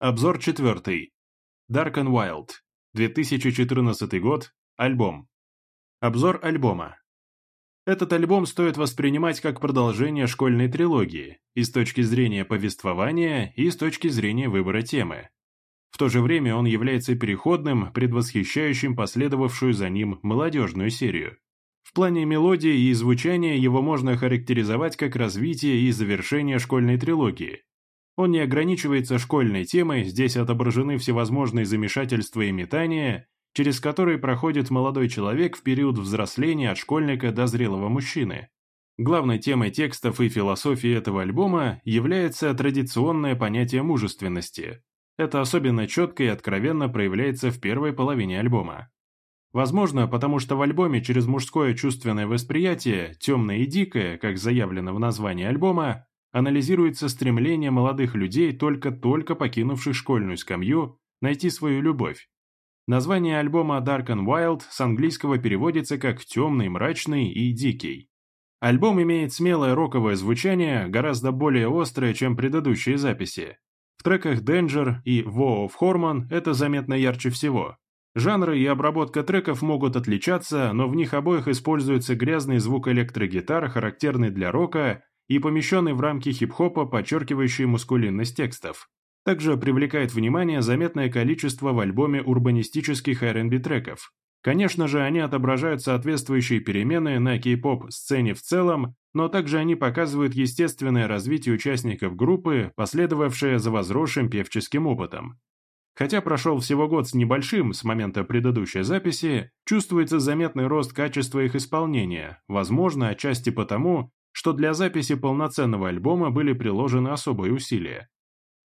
обзор четвертый. Dark and wild. 2014 год. Альбом. Обзор альбома. Этот альбом стоит воспринимать как продолжение школьной трилогии и с точки зрения повествования, и с точки зрения выбора темы. В то же время он является переходным, предвосхищающим последовавшую за ним молодежную серию. В плане мелодии и звучания его можно характеризовать как развитие и завершение школьной трилогии, он не ограничивается школьной темой, здесь отображены всевозможные замешательства и метания, через которые проходит молодой человек в период взросления от школьника до зрелого мужчины. Главной темой текстов и философии этого альбома является традиционное понятие мужественности. Это особенно четко и откровенно проявляется в первой половине альбома. Возможно, потому что в альбоме через мужское чувственное восприятие, темное и дикое, как заявлено в названии альбома, анализируется стремление молодых людей, только-только покинувших школьную скамью, найти свою любовь. Название альбома Dark and Wild с английского переводится как «темный, мрачный и дикий». Альбом имеет смелое роковое звучание, гораздо более острое, чем предыдущие записи. В треках Danger и War of Hormon это заметно ярче всего. Жанры и обработка треков могут отличаться, но в них обоих используется грязный звук электрогитар, характерный для рока, и помещенный в рамки хип-хопа, подчеркивающий мускулинность текстов. Также привлекает внимание заметное количество в альбоме урбанистических R&B треков. Конечно же, они отображают соответствующие перемены на кей-поп-сцене в целом, но также они показывают естественное развитие участников группы, последовавшее за возросшим певческим опытом. Хотя прошел всего год с небольшим с момента предыдущей записи, чувствуется заметный рост качества их исполнения, возможно, отчасти потому, что для записи полноценного альбома были приложены особые усилия.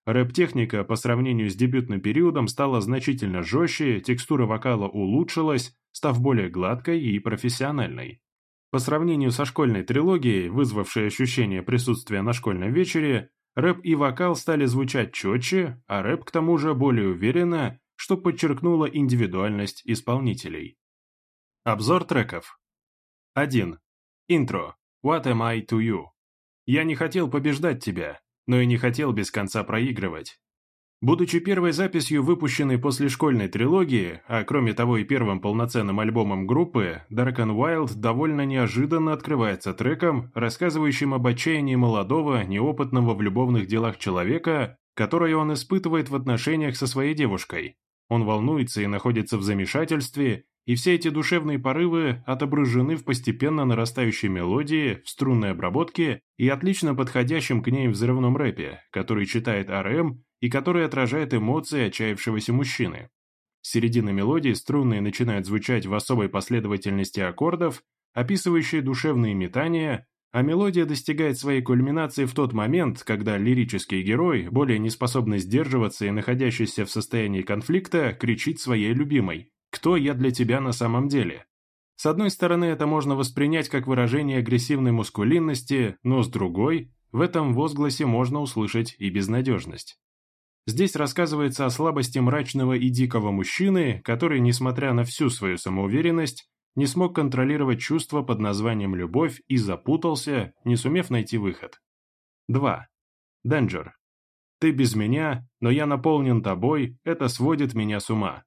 Рэп-техника по сравнению с дебютным периодом стала значительно жестче, текстура вокала улучшилась, став более гладкой и профессиональной. По сравнению со школьной трилогией, вызвавшей ощущение присутствия на школьном вечере, рэп и вокал стали звучать четче, а рэп к тому же более уверенно, что подчеркнуло индивидуальность исполнителей. Обзор треков. 1. Интро. What am I to you? Я не хотел побеждать тебя, но и не хотел без конца проигрывать. Будучи первой записью, выпущенной после школьной трилогии, а кроме того и первым полноценным альбомом группы, Dark and Wild довольно неожиданно открывается треком, рассказывающим об отчаянии молодого, неопытного в любовных делах человека, которое он испытывает в отношениях со своей девушкой. Он волнуется и находится в замешательстве, и все эти душевные порывы отображены в постепенно нарастающей мелодии, в струнной обработке и отлично подходящем к ней взрывном рэпе, который читает РМ и который отражает эмоции отчаявшегося мужчины. С середины мелодии струнные начинают звучать в особой последовательности аккордов, описывающие душевные метания, а мелодия достигает своей кульминации в тот момент, когда лирический герой, более не способный сдерживаться и находящийся в состоянии конфликта, кричит своей любимой – кто я для тебя на самом деле. С одной стороны, это можно воспринять как выражение агрессивной мускулинности, но с другой, в этом возгласе можно услышать и безнадежность. Здесь рассказывается о слабости мрачного и дикого мужчины, который, несмотря на всю свою самоуверенность, не смог контролировать чувство под названием «любовь» и запутался, не сумев найти выход. 2. Денджер. «Ты без меня, но я наполнен тобой, это сводит меня с ума.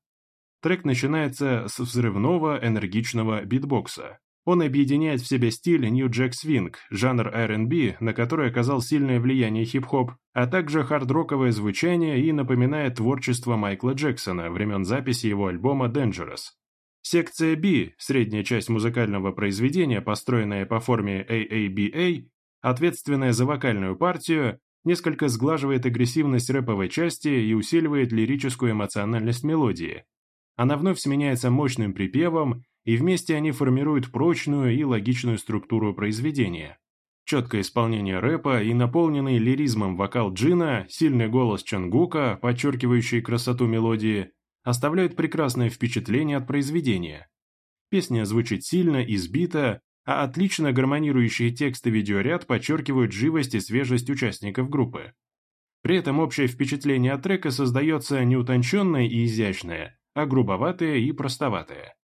Трек начинается с взрывного энергичного битбокса. Он объединяет в себе стиль New Jack Swing, жанр R&B, на который оказал сильное влияние хип-хоп, а также хард-роковое звучание и напоминает творчество Майкла Джексона времен записи его альбома Dangerous. Секция B, средняя часть музыкального произведения, построенная по форме AABA, ответственная за вокальную партию, несколько сглаживает агрессивность рэповой части и усиливает лирическую эмоциональность мелодии, она вновь сменяется мощным припевом, и вместе они формируют прочную и логичную структуру произведения. Четкое исполнение рэпа и наполненный лиризмом вокал Джина, сильный голос Чангука, подчеркивающий красоту мелодии, оставляют прекрасное впечатление от произведения. Песня звучит сильно и сбито, а отлично гармонирующие тексты видеоряд подчеркивают живость и свежесть участников группы. При этом общее впечатление от трека создается не утонченное и изящное, а грубоватая и простоватая.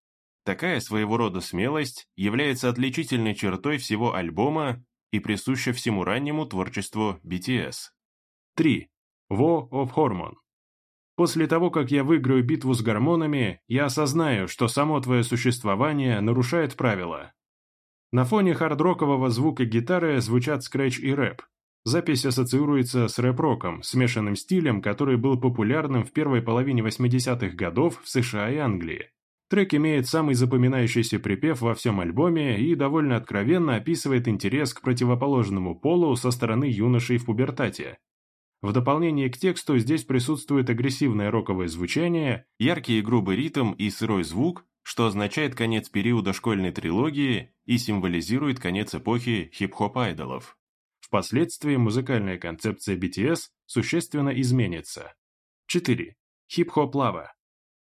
Такая своего рода смелость является отличительной чертой всего альбома и присуща всему раннему творчеству BTS. 3. War of Hormone. После того, как я выиграю битву с гормонами, я осознаю, что само твое существование нарушает правила. На фоне хардрокового звука гитары звучат скретч и рэп – Запись ассоциируется с рэп-роком, смешанным стилем, который был популярным в первой половине 80-х годов в США и Англии. Трек имеет самый запоминающийся припев во всем альбоме и довольно откровенно описывает интерес к противоположному полу со стороны юношей в пубертате. В дополнение к тексту здесь присутствует агрессивное роковое звучание, яркий и грубый ритм и сырой звук, что означает конец периода школьной трилогии и символизирует конец эпохи хип-хоп-айдолов. Впоследствии музыкальная концепция BTS существенно изменится. 4. Hip Hop Lover.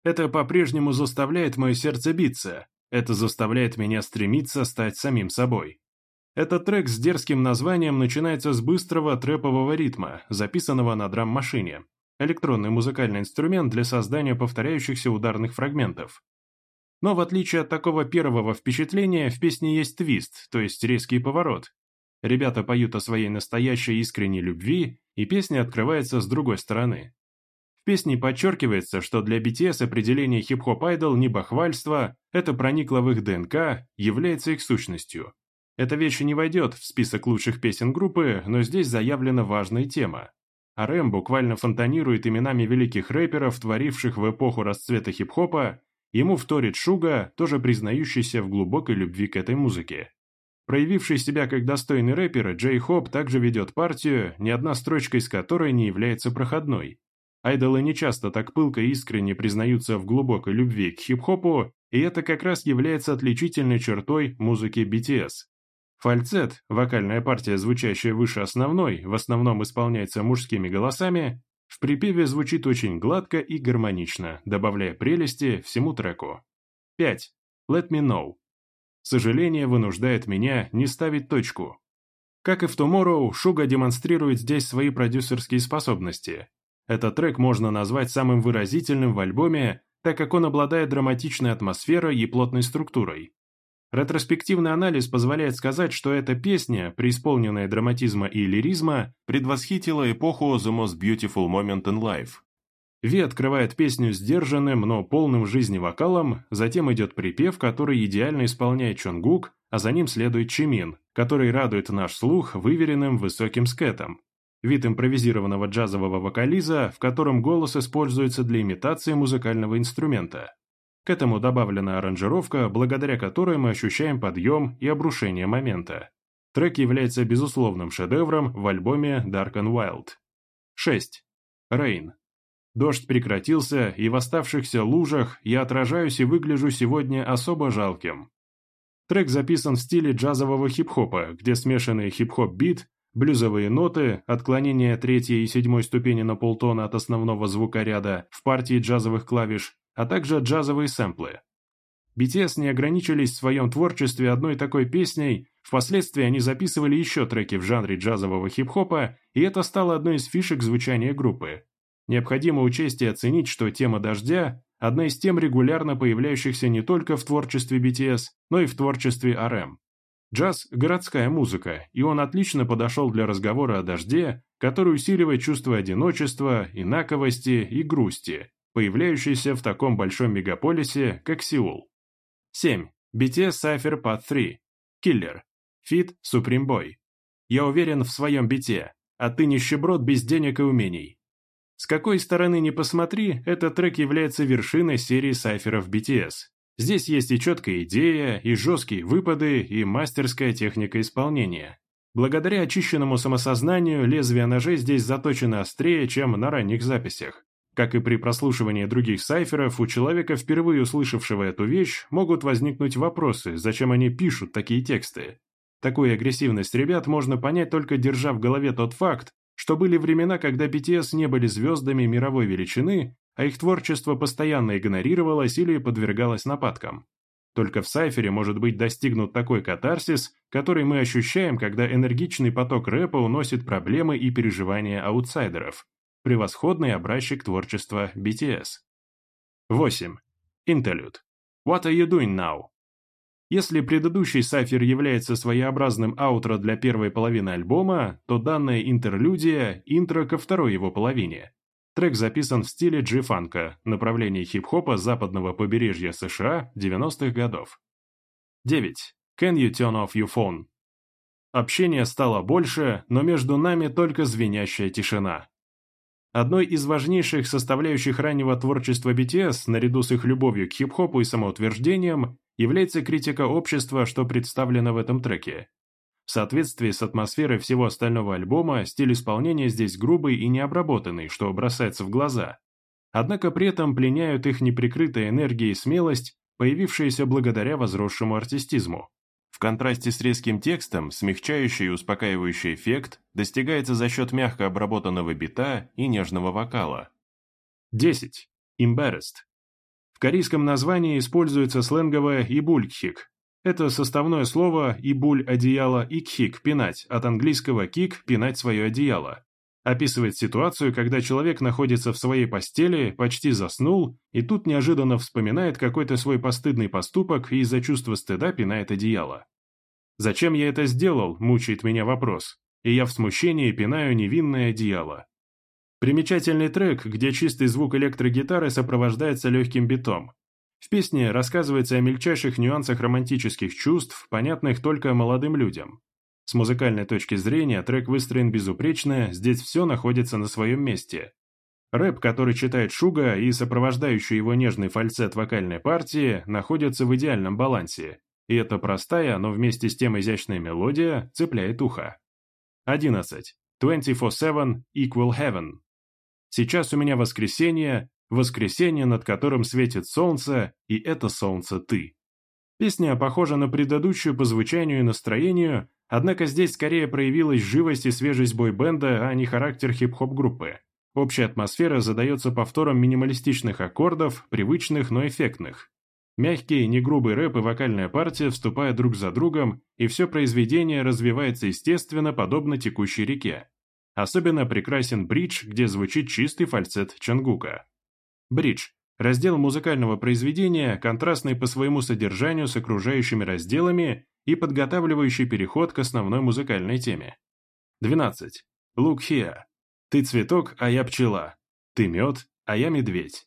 Это по-прежнему заставляет мое сердце биться, это заставляет меня стремиться стать самим собой. Этот трек с дерзким названием начинается с быстрого трэпового ритма, записанного на драм-машине, электронный музыкальный инструмент для создания повторяющихся ударных фрагментов. Но в отличие от такого первого впечатления, в песне есть твист, то есть резкий поворот, ребята поют о своей настоящей искренней любви, и песня открывается с другой стороны. В песне подчеркивается, что для BTS определение хип-хоп-айдол не бахвальство, это проникло в их ДНК, является их сущностью. Эта вещь не войдет в список лучших песен группы, но здесь заявлена важная тема. А RM буквально фонтанирует именами великих рэперов, творивших в эпоху расцвета хип-хопа, ему вторит Шуга, тоже признающийся в глубокой любви к этой музыке. Проявивший себя как достойный рэпер, Джей Хоп также ведет партию, ни одна строчка из которой не является проходной. Айдолы нечасто так пылко и искренне признаются в глубокой любви к хип-хопу, и это как раз является отличительной чертой музыки BTS. Фальцет, вокальная партия, звучащая выше основной, в основном исполняется мужскими голосами, в припеве звучит очень гладко и гармонично, добавляя прелести всему треку. 5. Let Me Know сожаление вынуждает меня не ставить точку. Как и в Tomorrow, Шуга демонстрирует здесь свои продюсерские способности. Этот трек можно назвать самым выразительным в альбоме, так как он обладает драматичной атмосферой и плотной структурой. Ретроспективный анализ позволяет сказать, что эта песня, преисполненная драматизма и лиризма, предвосхитила эпоху The Most Beautiful Moment in Life – Ви открывает песню сдержанным, но полным жизни вокалом, затем идет припев, который идеально исполняет Чонгук, а за ним следует Чимин, который радует наш слух выверенным высоким скетом. Вид импровизированного джазового вокализа, в котором голос используется для имитации музыкального инструмента. К этому добавлена аранжировка, благодаря которой мы ощущаем подъем и обрушение момента. Трек является безусловным шедевром в альбоме Dark and Wild. 6. Rain. Дождь прекратился, и в оставшихся лужах я отражаюсь и выгляжу сегодня особо жалким. Трек записан в стиле джазового хип-хопа, где смешанный хип-хоп-бит, блюзовые ноты, отклонение третьей и седьмой ступени на полтона от основного звукоряда в партии джазовых клавиш, а также джазовые сэмплы. BTS не ограничились в своем творчестве одной такой песней, впоследствии они записывали еще треки в жанре джазового хип-хопа, и это стало одной из фишек звучания группы. Необходимо учесть и оценить, что тема дождя – одна из тем, регулярно появляющихся не только в творчестве BTS, но и в творчестве RM. Джаз – городская музыка, и он отлично подошел для разговора о дожде, который усиливает чувство одиночества, инаковости и грусти, появляющиеся в таком большом мегаполисе, как Сеул. 7. BTS Cypher Path 3. Killer. Fit Supreme Boy. Я уверен в своем бите, а ты нищеброд без денег и умений. С какой стороны не посмотри, этот трек является вершиной серии сайферов BTS. Здесь есть и четкая идея, и жесткие выпады, и мастерская техника исполнения. Благодаря очищенному самосознанию лезвие ножей здесь заточено острее, чем на ранних записях. Как и при прослушивании других сайферов, у человека, впервые услышавшего эту вещь, могут возникнуть вопросы, зачем они пишут такие тексты. Такую агрессивность ребят можно понять только держа в голове тот факт, что были времена, когда BTS не были звездами мировой величины, а их творчество постоянно игнорировалось или подвергалось нападкам. Только в Сайфере может быть достигнут такой катарсис, который мы ощущаем, когда энергичный поток рэпа уносит проблемы и переживания аутсайдеров. Превосходный образчик творчества BTS. 8. Интерлюд. What are you doing now? Если предыдущий сафир является своеобразным аутро для первой половины альбома, то данная интерлюдия – интро ко второй его половине. Трек записан в стиле джи-фанка, направлении хип-хопа западного побережья США 90-х годов. 9. Can you turn off your phone? Общение стало больше, но между нами только звенящая тишина. Одной из важнейших составляющих раннего творчества BTS, наряду с их любовью к хип-хопу и самоутверждением, является критика общества, что представлено в этом треке. В соответствии с атмосферой всего остального альбома, стиль исполнения здесь грубый и необработанный, что бросается в глаза. Однако при этом пленяют их неприкрытая энергия и смелость, появившаяся благодаря возросшему артистизму. В контрасте с резким текстом, смягчающий и успокаивающий эффект достигается за счет мягко обработанного бита и нежного вокала. 10. Embarrassed в корейском названии используется сленговое «ибуль кхик». Это составное слово «ибуль» – одеяло и «кхик» – «пинать», от английского «кик» – «пинать свое одеяло». Описывает ситуацию, когда человек находится в своей постели, почти заснул, и тут неожиданно вспоминает какой-то свой постыдный поступок и из-за чувства стыда пинает одеяло. «Зачем я это сделал?» – мучает меня вопрос. И я в смущении пинаю невинное одеяло. Примечательный трек, где чистый звук электрогитары сопровождается легким битом. В песне рассказывается о мельчайших нюансах романтических чувств, понятных только молодым людям. С музыкальной точки зрения трек выстроен безупречно, здесь все находится на своем месте. Рэп, который читает Шуга и сопровождающий его нежный фальцет вокальной партии, находятся в идеальном балансе. И эта простая, но вместе с тем изящная мелодия цепляет ухо. 11. 24-7 equal heaven. Сейчас у меня воскресенье, воскресенье, над которым светит солнце, и это солнце ты. Песня похожа на предыдущую по звучанию и настроению, однако здесь скорее проявилась живость и свежесть бойбенда, а не характер хип-хоп группы. Общая атмосфера задается повтором минималистичных аккордов, привычных, но эффектных. Мягкий, негрубый рэп и вокальная партия вступают друг за другом, и все произведение развивается естественно, подобно текущей реке. Особенно прекрасен бридж, где звучит чистый фальцет Чангука. Бридж – раздел музыкального произведения, контрастный по своему содержанию с окружающими разделами и подготавливающий переход к основной музыкальной теме. 12. Лук Хиа. «Ты цветок, а я пчела. Ты мед, а я медведь».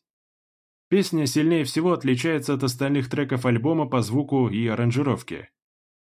Песня сильнее всего отличается от остальных треков альбома по звуку и аранжировке.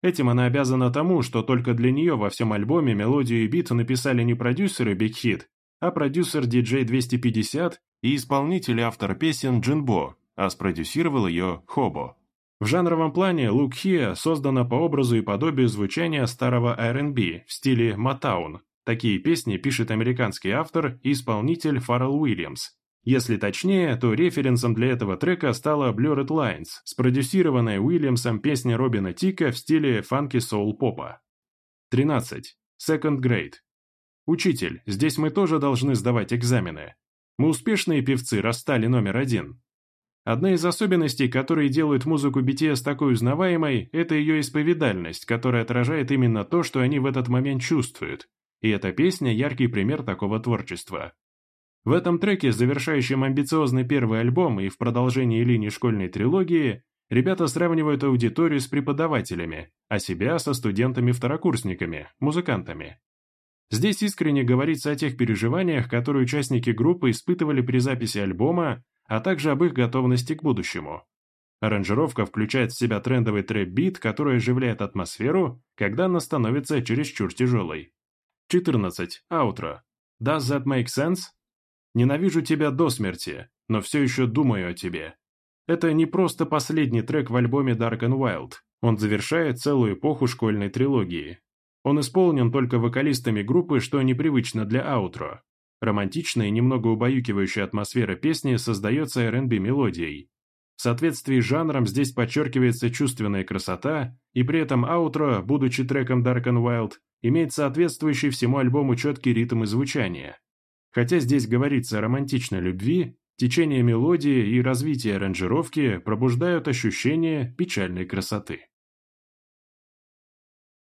Этим она обязана тому, что только для нее во всем альбоме мелодию и бит написали не продюсеры Big Hit, а продюсер DJ 250 и исполнитель-автор песен Джинбо, а спродюсировал ее Хобо. В жанровом плане Look Here создана по образу и подобию звучания старого R&B в стиле Матаун. Такие песни пишет американский автор и исполнитель Фаррелл Уильямс, если точнее, то референсом для этого трека стала Blurred Lines, спродюсированная Уильямсом песня Робина Тика в стиле фанки-соул-попа. 13. Second Grade. Учитель, здесь мы тоже должны сдавать экзамены. Мы успешные певцы, расстали номер один. Одна из особенностей, которые делают музыку BTS такой узнаваемой, это ее исповедальность, которая отражает именно то, что они в этот момент чувствуют. И эта песня – яркий пример такого творчества. В этом треке, завершающем амбициозный первый альбом и в продолжении линии школьной трилогии, ребята сравнивают аудиторию с преподавателями, а себя со студентами-второкурсниками, музыкантами. Здесь искренне говорится о тех переживаниях, которые участники группы испытывали при записи альбома, а также об их готовности к будущему. Аранжировка включает в себя трендовый трэп-бит, который оживляет атмосферу, когда она становится чересчур тяжелой. 14. Аутро. Does that make sense? Ненавижу тебя до смерти, но все еще думаю о тебе. Это не просто последний трек в альбоме Dark and Wild, он завершает целую эпоху школьной трилогии. Он исполнен только вокалистами группы, что непривычно для аутро. Романтичная и немного убаюкивающая атмосфера песни создается R&B-мелодией. В соответствии с жанром здесь подчеркивается чувственная красота, и при этом аутро, будучи треком Dark and Wild, имеет соответствующий всему альбому четкий ритм и звучание. Хотя здесь говорится о романтичной любви, течение мелодии и развитие аранжировки пробуждают ощущение печальной красоты.